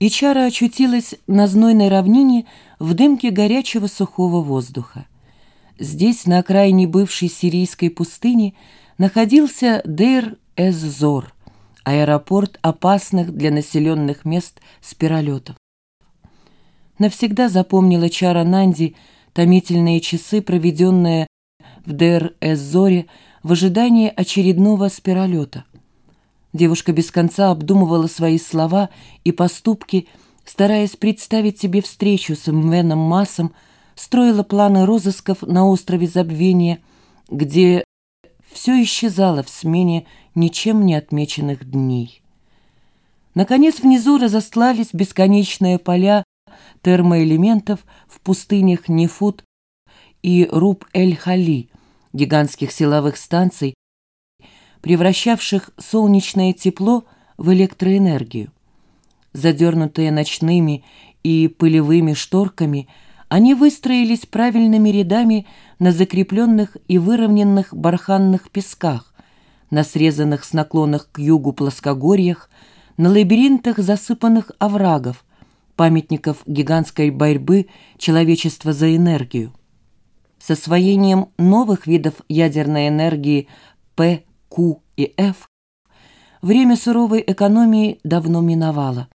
и Чара очутилась на знойной равнине в дымке горячего сухого воздуха. Здесь, на окраине бывшей сирийской пустыни, находился Дейр-эз-Зор, аэропорт опасных для населенных мест спиролетов. Навсегда запомнила Чара Нанди томительные часы, проведенные в Дейр-эз-Зоре в ожидании очередного спиролета. Девушка без конца обдумывала свои слова и поступки, стараясь представить себе встречу с Мвеном Массом, строила планы розысков на острове Забвения, где все исчезало в смене ничем не отмеченных дней. Наконец внизу разостлались бесконечные поля термоэлементов в пустынях Нефут и Руб-эль-Хали, гигантских силовых станций, превращавших солнечное тепло в электроэнергию. Задернутые ночными и пылевыми шторками, они выстроились правильными рядами на закрепленных и выровненных барханных песках, на срезанных с наклонах к югу плоскогорьях, на лабиринтах засыпанных оврагов, памятников гигантской борьбы человечества за энергию. С освоением новых видов ядерной энергии П Q и F, время суровой экономии давно миновало.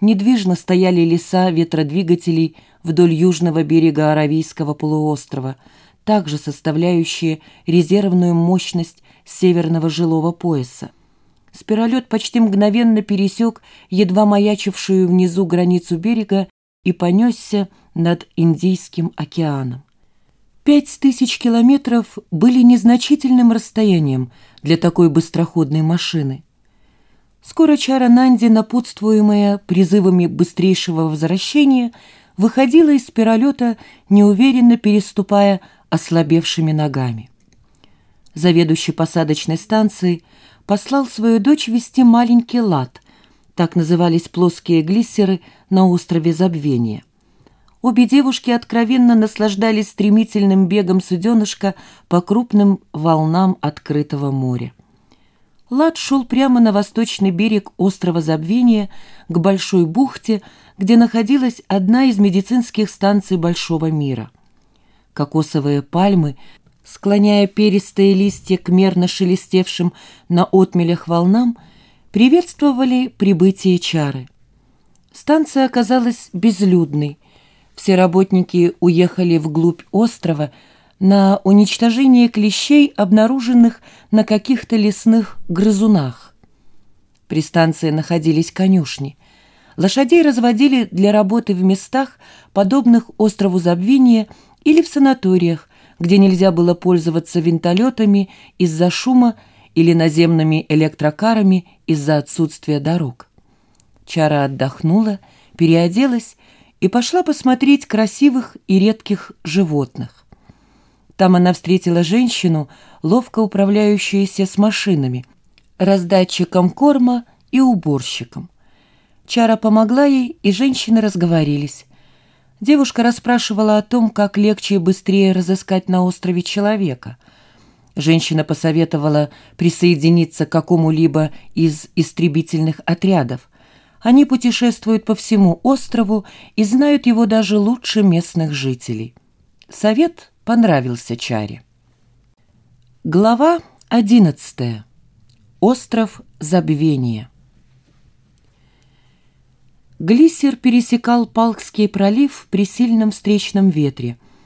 Недвижно стояли леса ветродвигателей вдоль южного берега Аравийского полуострова, также составляющие резервную мощность северного жилого пояса. Спиролет почти мгновенно пересек едва маячившую внизу границу берега и понесся над Индийским океаном. Пять тысяч километров были незначительным расстоянием для такой быстроходной машины. Скоро Чара Нанди, напутствуемая призывами быстрейшего возвращения, выходила из спиролета, неуверенно переступая ослабевшими ногами. Заведующий посадочной станцией послал свою дочь вести маленький лад, так назывались плоские глиссеры на острове Забвения. Обе девушки откровенно наслаждались стремительным бегом суденышка по крупным волнам открытого моря. Лад шел прямо на восточный берег острова Забвения, к Большой бухте, где находилась одна из медицинских станций Большого мира. Кокосовые пальмы, склоняя перистые листья к мерно шелестевшим на отмелях волнам, приветствовали прибытие чары. Станция оказалась безлюдной, все работники уехали вглубь острова на уничтожение клещей, обнаруженных на каких-то лесных грызунах. При станции находились конюшни. Лошадей разводили для работы в местах, подобных острову Забвения или в санаториях, где нельзя было пользоваться винтолетами из-за шума или наземными электрокарами из-за отсутствия дорог. Чара отдохнула, переоделась и пошла посмотреть красивых и редких животных. Там она встретила женщину, ловко управляющуюся с машинами, раздатчиком корма и уборщиком. Чара помогла ей, и женщины разговорились. Девушка расспрашивала о том, как легче и быстрее разыскать на острове человека. Женщина посоветовала присоединиться к какому-либо из истребительных отрядов. Они путешествуют по всему острову и знают его даже лучше местных жителей. Совет понравился Чаре. Глава одиннадцатая. Остров Забвения. Глиссер пересекал Палкский пролив при сильном встречном ветре –